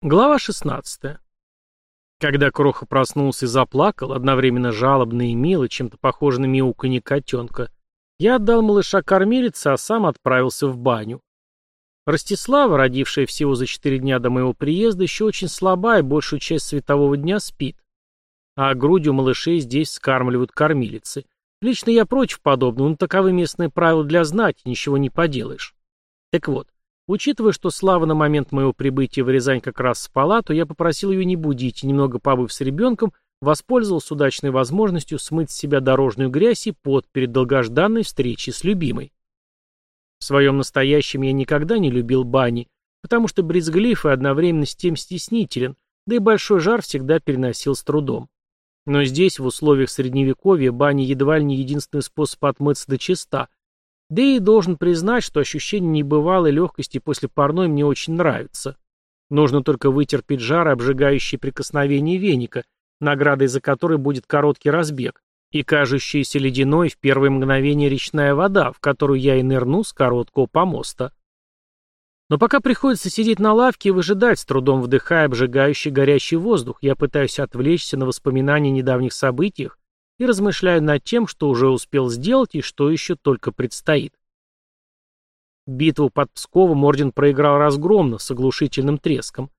Глава 16. Когда Кроха проснулся и заплакал, одновременно жалобно и мило, чем-то похоже на мяуканье котенка, я отдал малыша кормилице, а сам отправился в баню. Ростислава, родившая всего за четыре дня до моего приезда, еще очень слаба и большую часть светового дня спит. А грудью малышей здесь скармливают кормилицы. Лично я против подобного, но таковы местные правила для знать, ничего не поделаешь. Так вот, Учитывая, что Слава на момент моего прибытия в Рязань как раз спала, то я попросил ее не будить и, немного побыв с ребенком, воспользовался удачной возможностью смыть с себя дорожную грязь и пот перед долгожданной встречей с любимой. В своем настоящем я никогда не любил бани, потому что брезглив и одновременно с тем стеснителен, да и большой жар всегда переносил с трудом. Но здесь, в условиях средневековья, бани едва ли не единственный способ отмыться до чиста, да и должен признать, что ощущение небывалой легкости после парной мне очень нравится. Нужно только вытерпеть жар и обжигающие прикосновения веника, наградой за который будет короткий разбег, и кажущаяся ледяной в первое мгновение речная вода, в которую я и нырну с короткого помоста. Но пока приходится сидеть на лавке и выжидать, с трудом вдыхая обжигающий горячий воздух, я пытаюсь отвлечься на воспоминания о недавних событиях и размышляю над тем, что уже успел сделать и что еще только предстоит. Битву под Псковом орден проиграл разгромно, с оглушительным треском.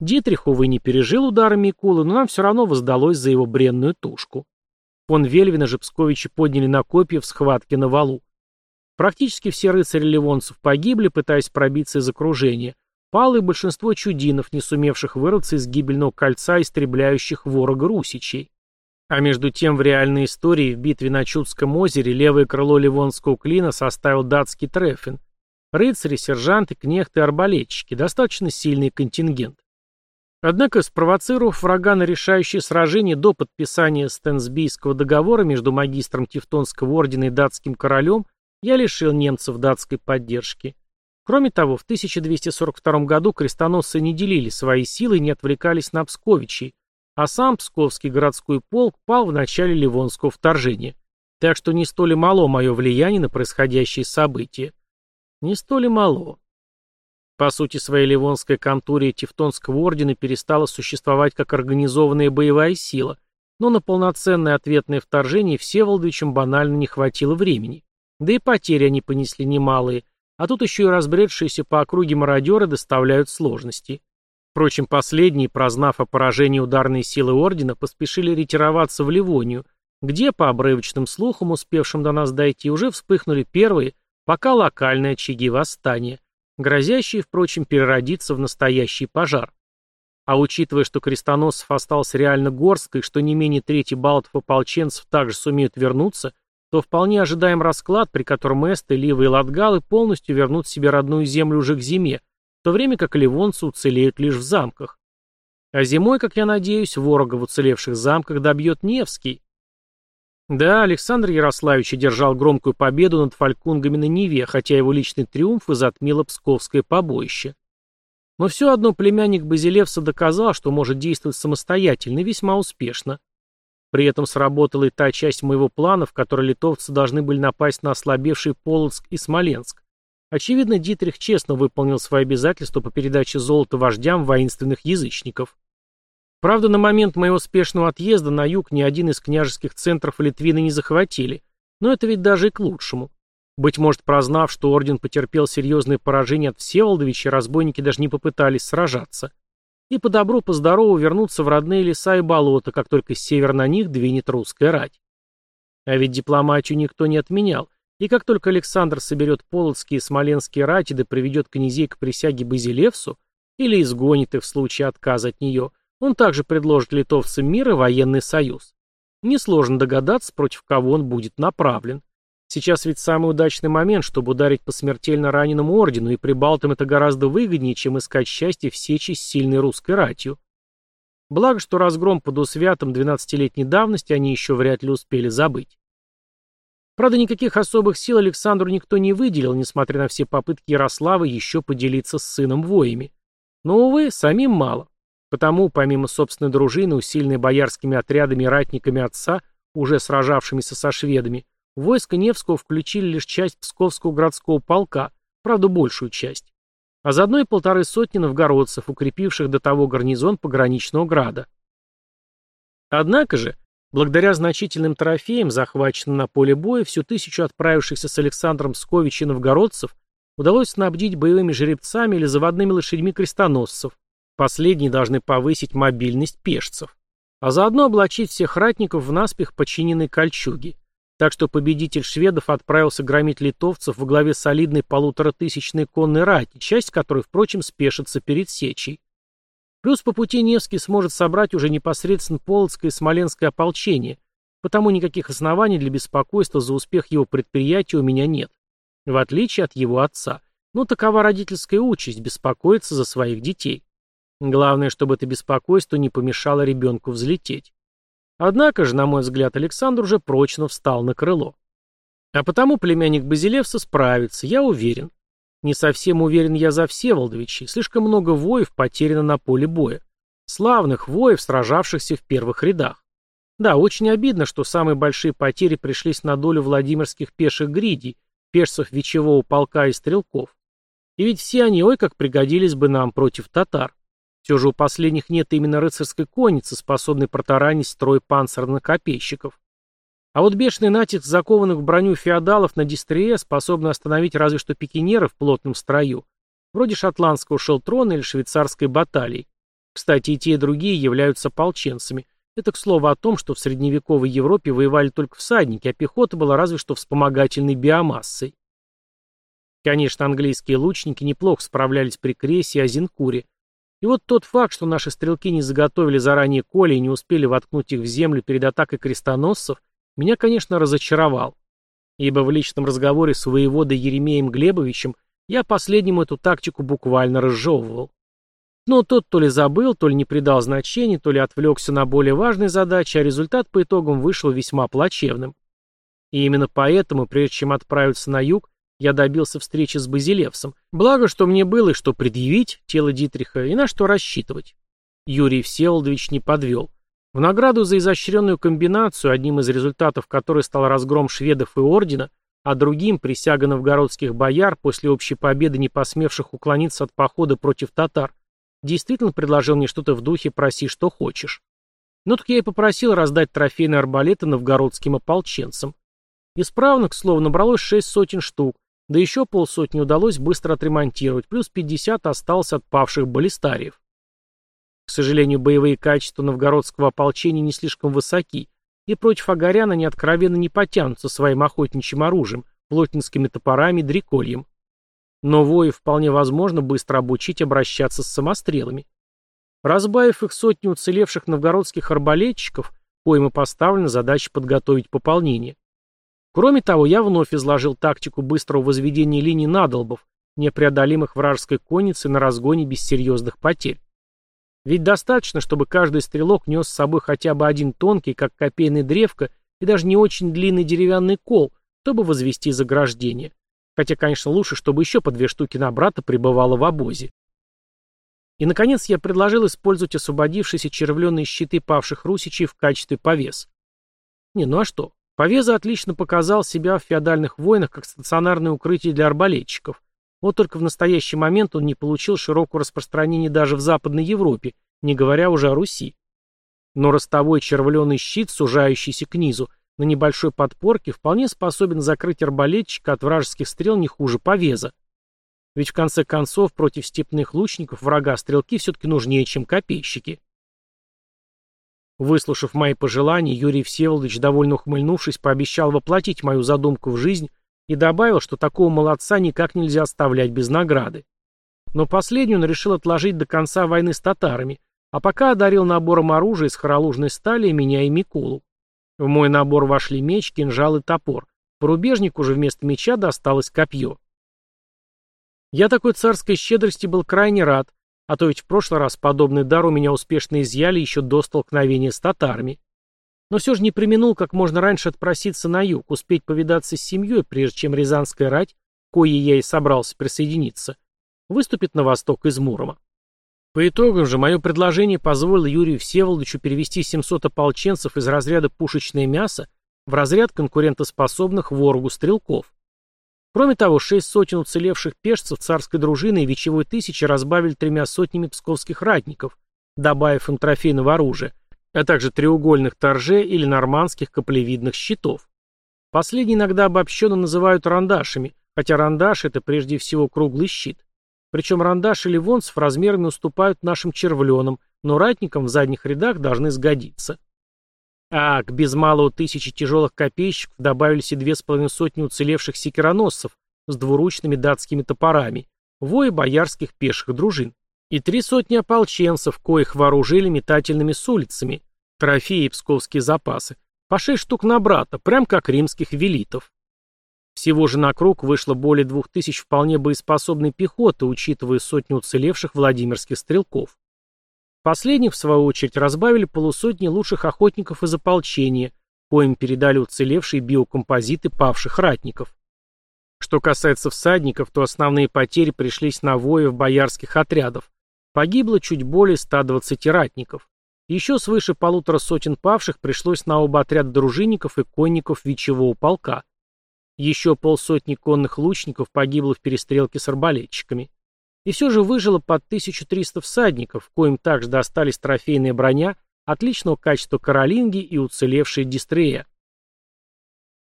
Дитрих, увы, не пережил удара Микулы, но нам все равно воздалось за его бренную тушку. Фон Вельвина же Псковичи подняли на копья в схватке на валу. Практически все рыцари ливонцев погибли, пытаясь пробиться из окружения. Пало и большинство чудинов, не сумевших вырваться из гибельного кольца, истребляющих ворога русичей. А между тем в реальной истории в битве на Чудском озере левое крыло Ливонского клина составил датский Треффен. Рыцари, сержанты, кнехты арбалетчики. Достаточно сильный контингент. Однако, спровоцировав врага на решающее сражение до подписания Стенсбийского договора между магистром Тевтонского ордена и датским королем, я лишил немцев датской поддержки. Кроме того, в 1242 году крестоносцы не делили свои силы и не отвлекались на Псковичей, а сам Псковский городской полк пал в начале Ливонского вторжения. Так что не столь и мало мое влияние на происходящие события. Не столь и мало. По сути, своей Ливонская контурия Тевтонского ордена перестала существовать как организованная боевая сила, но на полноценное ответное вторжение Всеволодовичам банально не хватило времени. Да и потери они понесли немалые, а тут еще и разбредшиеся по округе мародеры доставляют сложности. Впрочем, последние, прознав о поражении ударной силы ордена, поспешили ретироваться в Ливонию, где, по обрывочным слухам, успевшим до нас дойти, уже вспыхнули первые, пока локальные очаги восстания, грозящие, впрочем, переродиться в настоящий пожар. А учитывая, что крестоносцев осталось реально горсткой, что не менее трети балтов-ополченцев также сумеют вернуться, то вполне ожидаем расклад, при котором эсты, ливы и латгалы полностью вернут себе родную землю уже к зиме, в то время как ливонцы уцелеют лишь в замках. А зимой, как я надеюсь, ворога в уцелевших замках добьет Невский. Да, Александр Ярославич одержал громкую победу над фалькунгами на Неве, хотя его личный триумф и затмило псковское побоище. Но все одно племянник Базилевса доказал, что может действовать самостоятельно и весьма успешно. При этом сработала и та часть моего плана, в которой литовцы должны были напасть на ослабевший Полоцк и Смоленск, Очевидно, Дитрих честно выполнил свои обязательства по передаче золота вождям воинственных язычников. Правда, на момент моего успешного отъезда на юг ни один из княжеских центров Литвины не захватили, но это ведь даже и к лучшему. Быть может, прознав, что орден потерпел серьезное поражение от Всеволодовича, разбойники даже не попытались сражаться. И по добру, по здорову вернуться в родные леса и болота, как только с севера на них двинет русская рать. А ведь дипломатию никто не отменял, и как только Александр соберет полоцкие и смоленские рати да приведет князей к присяге Базилевсу, или изгонит их в случае отказа от нее, он также предложит литовцам мир и военный союз. Несложно догадаться, против кого он будет направлен. Сейчас ведь самый удачный момент, чтобы ударить по смертельно раненому ордену, и прибалтам это гораздо выгоднее, чем искать счастье в сече с сильной русской ратью. Благо, что разгром под усвятом 12-летней давности они еще вряд ли успели забыть. Правда, никаких особых сил Александру никто не выделил, несмотря на все попытки Ярослава еще поделиться с сыном воями. Но, увы, самим мало. Потому, помимо собственной дружины, усиленной боярскими отрядами и ратниками отца, уже сражавшимися со шведами, в войско Невского включили лишь часть Псковского городского полка, правда, большую часть. а заодно и полторы сотни новгородцев, укрепивших до того гарнизон пограничного града. Однако же, благодаря значительным трофеям, захваченным на поле боя, всю тысячу отправившихся с Александром Сковича новгородцев удалось снабдить боевыми жеребцами или заводными лошадьми крестоносцев. Последние должны повысить мобильность пешцев, а заодно облачить всех ратников в наспех подчиненной кольчуги. Так что победитель шведов отправился громить литовцев во главе солидной полуторатысячной конной рати, часть которой, впрочем, спешится перед сечей. Плюс по пути Невский сможет собрать уже непосредственно Полоцкое и Смоленское ополчение, потому никаких оснований для беспокойства за успех его предприятия у меня нет. В отличие от его отца. Ну, такова родительская участь – беспокоиться за своих детей. Главное, чтобы это беспокойство не помешало ребенку взлететь. Однако же, на мой взгляд, Александр уже прочно встал на крыло. А потому племянник Базилевса справится, я уверен. Не совсем уверен я за Всеволодовичей, слишком много воев потеряно на поле боя. Славных воев, сражавшихся в первых рядах. Да, очень обидно, что самые большие потери пришлись на долю владимирских пеших гридей, пешцев вечевого полка и стрелков. И ведь все они, ой, как пригодились бы нам против татар. Все же у последних нет именно рыцарской конницы, способной протаранить строй панцирных копейщиков. А вот бешеный натиск закованных в броню феодалов на Дистрие способен остановить разве что пикинеры в плотном строю, вроде шотландского шелтрона или швейцарской баталии. Кстати, и те, и другие являются ополченцами. Это к слову о том, что в средневековой Европе воевали только всадники, а пехота была разве что вспомогательной биомассой. Конечно, английские лучники неплохо справлялись при Кресе и Азенкуре, и вот тот факт, что наши стрелки не заготовили заранее коли и не успели воткнуть их в землю перед атакой крестоносцев, меня, конечно, разочаровал. Ибо в личном разговоре с воеводой Еремеем Глебовичем я последнему эту тактику буквально разжевывал. Но тот то ли забыл, то ли не придал значения, то ли отвлекся на более важные задачи, а результат по итогам вышел весьма плачевным. И именно поэтому, прежде чем отправиться на юг, я добился встречи с Базилевсом. Благо, что мне было и что предъявить, тело Дитриха, и на что рассчитывать. Юрий Всеволодович не подвел. В награду за изощренную комбинацию, одним из результатов которой стал разгром шведов и ордена, а другим – присяга новгородских бояр после общей победы, не посмевших уклониться от похода против татар, действительно предложил мне что-то в духе «проси, что хочешь». Ну так я и попросил раздать трофейные арбалеты новгородским ополченцам. Исправных, словно набралось шесть сотен штук, да еще полсотни удалось быстро отремонтировать, плюс 50 осталось от павших баллистариев. К сожалению, боевые качества новгородского ополчения не слишком высоки, и против Агаряна они откровенно не потянутся своим охотничьим оружием, плотницкими топорами, дрекольем. Но воев вполне возможно быстро обучить обращаться с самострелами. Разбавив их сотни уцелевших новгородских арбалетчиков, коим и поставлена задача подготовить пополнение. Кроме того, я вновь изложил тактику быстрого возведения линий надолбов, непреодолимых вражеской конницы на разгоне без серьезных потерь. Ведь достаточно, чтобы каждый стрелок нес с собой хотя бы один тонкий, как копейная древко, и даже не очень длинный деревянный кол, чтобы возвести заграждение. Хотя, конечно, лучше, чтобы еще по две штуки на брата пребывало в обозе. И, наконец, я предложил использовать освободившиеся червленые щиты павших русичей в качестве повес. Не, ну а что? Повеза отлично показал себя в феодальных войнах как стационарное укрытие для арбалетчиков. Вот только в настоящий момент он не получил широкого распространения даже в Западной Европе, не говоря уже о Руси. Но ростовой червленый щит, сужающийся к низу, на небольшой подпорке вполне способен закрыть арбалетчика от вражеских стрел не хуже повеза. Ведь в конце концов против степных лучников врага стрелки все-таки нужнее, чем копейщики. Выслушав мои пожелания, Юрий Всеволодович, довольно ухмыльнувшись, пообещал воплотить мою задумку в жизнь и добавил, что такого молодца никак нельзя оставлять без награды. Но последнюю он решил отложить до конца войны с татарами, а пока одарил набором оружия из хоролужной стали меня и Микулу. В мой набор вошли меч, кинжал и топор. Порубежнику же вместо меча досталось копье. Я такой царской щедрости был крайне рад, а то ведь в прошлый раз подобный дар у меня успешно изъяли еще до столкновения с татарами. Но все же не применул как можно раньше отпроситься на юг, успеть повидаться с семьей, прежде чем Рязанская рать, коей я и собрался присоединиться, выступит на восток из Мурома. По итогам же мое предложение позволило Юрию Всеволодовичу перевести 700 ополченцев из разряда пушечное мясо в разряд конкурентоспособных ворогу стрелков. Кроме того, шесть сотен уцелевших пешцев царской дружины и вечевой тысячи разбавили тремя сотнями псковских ратников, добавив им трофейного оружия, а также треугольных торже или нормандских каплевидных щитов. Последние иногда обобщенно называют рандашами, хотя рандаш – это прежде всего круглый щит. Причем рандаш или вонцев размерами уступают нашим червленам, но ратникам в задних рядах должны сгодиться. А к без малого тысячи тяжелых копейщиков добавились и две с половиной сотни уцелевших секироносцев с двуручными датскими топорами, вои боярских пеших дружин, и три сотни ополченцев, коих вооружили метательными с улицами, трофеи и псковские запасы, по шесть штук на брата, прям как римских велитов. Всего же на круг вышло более двух тысяч вполне боеспособной пехоты, учитывая сотню уцелевших владимирских стрелков. Последних, в свою очередь, разбавили полусотни лучших охотников из ополчения, коим передали уцелевшие биокомпозиты павших ратников. Что касается всадников, то основные потери пришлись на воев боярских отрядов. Погибло чуть более 120 ратников. Еще свыше полутора сотен павших пришлось на оба отряда дружинников и конников вечевого полка. Еще полсотни конных лучников погибло в перестрелке с арбалетчиками. И все же выжило под 1300 всадников, коим также достались трофейная броня, отличного качества каролинги и уцелевшие дистрея.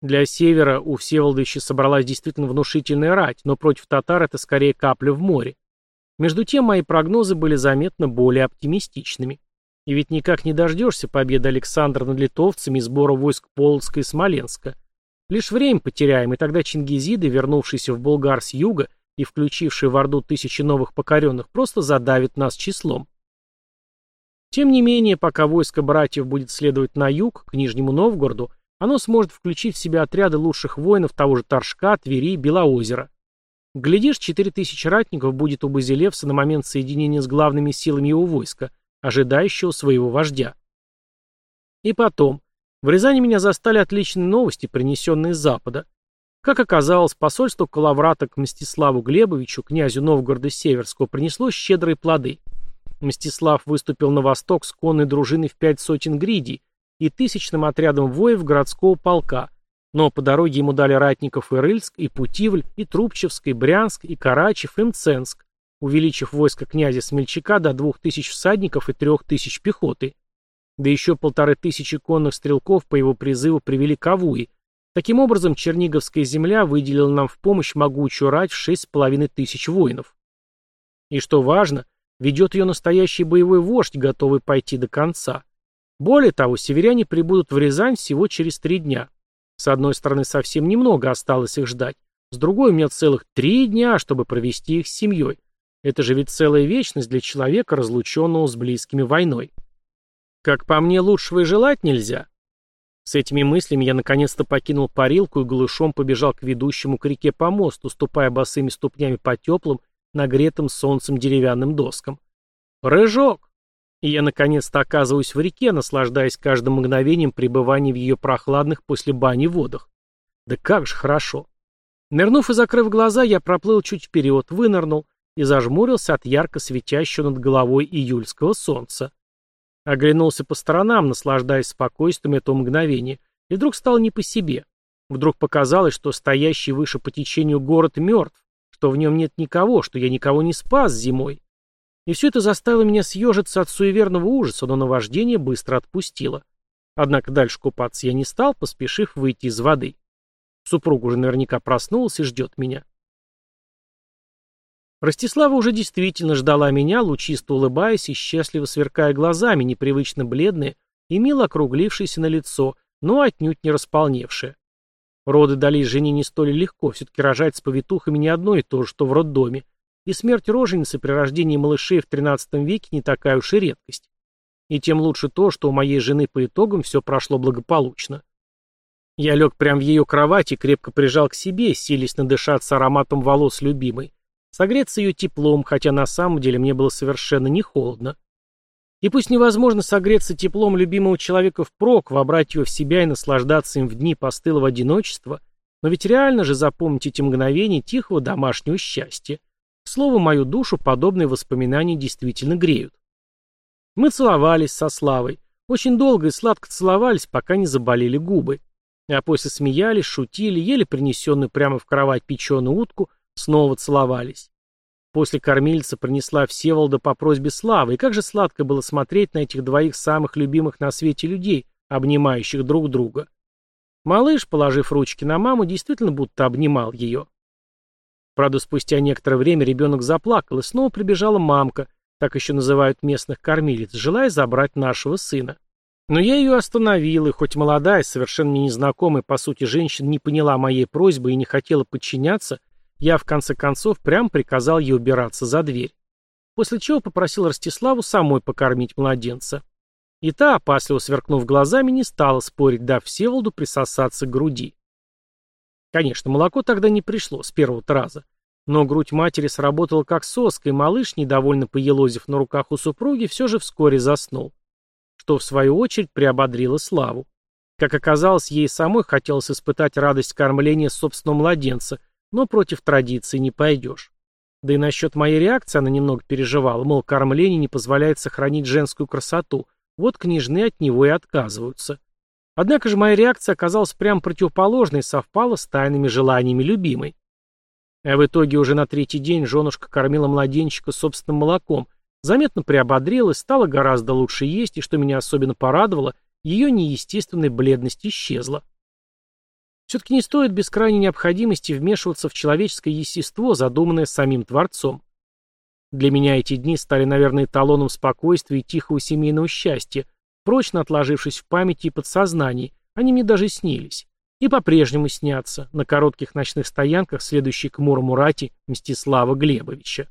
Для севера у Всеволодовича собралась действительно внушительная рать, но против татар это скорее капля в море. Между тем мои прогнозы были заметно более оптимистичными. И ведь никак не дождешься победы Александра над литовцами и сбора войск Полоцка и Смоленска. Лишь время потеряем, и тогда чингизиды, вернувшиеся в Булгар с юга и включившие в Орду тысячи новых покоренных, просто задавят нас числом. Тем не менее, пока войско братьев будет следовать на юг, к Нижнему Новгороду, оно сможет включить в себя отряды лучших воинов того же Торжка, Твери, Белоозера. Глядишь, 4000 ратников будет у Базилевса на момент соединения с главными силами его войска, ожидающего своего вождя. И потом, в Рязани меня застали отличные новости, принесенные с Запада. Как оказалось, посольство Калаврата к Мстиславу Глебовичу, князю Новгорода Северского, принесло щедрые плоды. Мстислав выступил на восток с конной дружиной в пять сотен гридей и тысячным отрядом воев городского полка, но по дороге ему дали ратников и и Путивль, и Трубчевск, и Брянск, и Карачев, и Мценск, увеличив войско князя Смельчака до двух тысяч всадников и трех тысяч пехоты. Да еще полторы тысячи конных стрелков по его призыву привели Кавуи. Таким образом, Черниговская земля выделила нам в помощь могучую рать в шесть с половиной тысяч воинов. И что важно, ведет ее настоящий боевой вождь, готовый пойти до конца. Более того, северяне прибудут в Рязань всего через три дня. С одной стороны, совсем немного осталось их ждать. С другой, у меня целых три дня, чтобы провести их с семьей. Это же ведь целая вечность для человека, разлученного с близкими войной. Как по мне, лучшего и желать нельзя. С этими мыслями я наконец-то покинул парилку и голышом побежал к ведущему к реке помосту, ступая босыми ступнями по теплым, нагретым солнцем деревянным доскам. Рыжок! И я наконец-то оказываюсь в реке, наслаждаясь каждым мгновением пребывания в ее прохладных после бани водах. Да как же хорошо! Нырнув и закрыв глаза, я проплыл чуть вперед, вынырнул, и зажмурился от ярко светящего над головой июльского солнца. Оглянулся по сторонам, наслаждаясь спокойствием этого мгновения, и вдруг стало не по себе. Вдруг показалось, что стоящий выше по течению город мертв, что в нем нет никого, что я никого не спас зимой. И все это заставило меня съежиться от суеверного ужаса, но наваждение быстро отпустило. Однако дальше купаться я не стал, поспешив выйти из воды. Супруг уже наверняка проснулся и ждет меня. Ростислава уже действительно ждала меня, лучисто улыбаясь и счастливо сверкая глазами, непривычно бледные и мило округлившиеся на лицо, но отнюдь не располневшие. Роды дались жене не столь легко, все-таки рожать с повитухами не одно и то же, что в роддоме, и смерть роженицы при рождении малышей в XIII веке не такая уж и редкость. И тем лучше то, что у моей жены по итогам все прошло благополучно. Я лег прямо в ее кровать и крепко прижал к себе, силясь надышаться ароматом волос любимой, Согреться ее теплом, хотя на самом деле мне было совершенно не холодно. И пусть невозможно согреться теплом любимого человека впрок, вобрать его в себя и наслаждаться им в дни постылого одиночества, но ведь реально же запомнить эти мгновения тихого домашнего счастья. К слову, мою душу подобные воспоминания действительно греют. Мы целовались со Славой. Очень долго и сладко целовались, пока не заболели губы. А после смеялись, шутили, ели принесенную прямо в кровать печеную утку, снова целовались. После кормильца принесла Всеволода по просьбе Славы, и как же сладко было смотреть на этих двоих самых любимых на свете людей, обнимающих друг друга. Малыш, положив ручки на маму, действительно будто обнимал ее. Правда, спустя некоторое время ребенок заплакал, и снова прибежала мамка, так еще называют местных кормилиц, желая забрать нашего сына. Но я ее остановил, и хоть молодая, совершенно незнакомая, по сути, женщина не поняла моей просьбы и не хотела подчиняться, я, в конце концов, прямо приказал ей убираться за дверь. После чего попросил Ростиславу самой покормить младенца. И та, опасливо сверкнув глазами, не стала спорить, дав Всеволоду присосаться к груди. Конечно, молоко тогда не пришло с первого раза. Но грудь матери сработала как соска, и малыш, недовольно поелозив на руках у супруги, все же вскоре заснул. Что, в свою очередь, приободрило Славу. Как оказалось, ей самой хотелось испытать радость кормления собственного младенца, но против традиции не пойдешь. Да и насчет моей реакции она немного переживала, мол, кормление не позволяет сохранить женскую красоту, вот княжны от него и отказываются. Однако же моя реакция оказалась прямо противоположной и совпала с тайными желаниями любимой. А в итоге уже на третий день женушка кормила младенчика собственным молоком, заметно приободрилась, стала гораздо лучше есть, и, что меня особенно порадовало, ее неестественная бледность исчезла. Все-таки не стоит без крайней необходимости вмешиваться в человеческое естество, задуманное самим Творцом. Для меня эти дни стали, наверное, эталоном спокойствия и тихого семейного счастья, прочно отложившись в памяти и подсознании, они мне даже снились. И по-прежнему снятся на коротких ночных стоянках, следующей к Муромурати Мстислава Глебовича.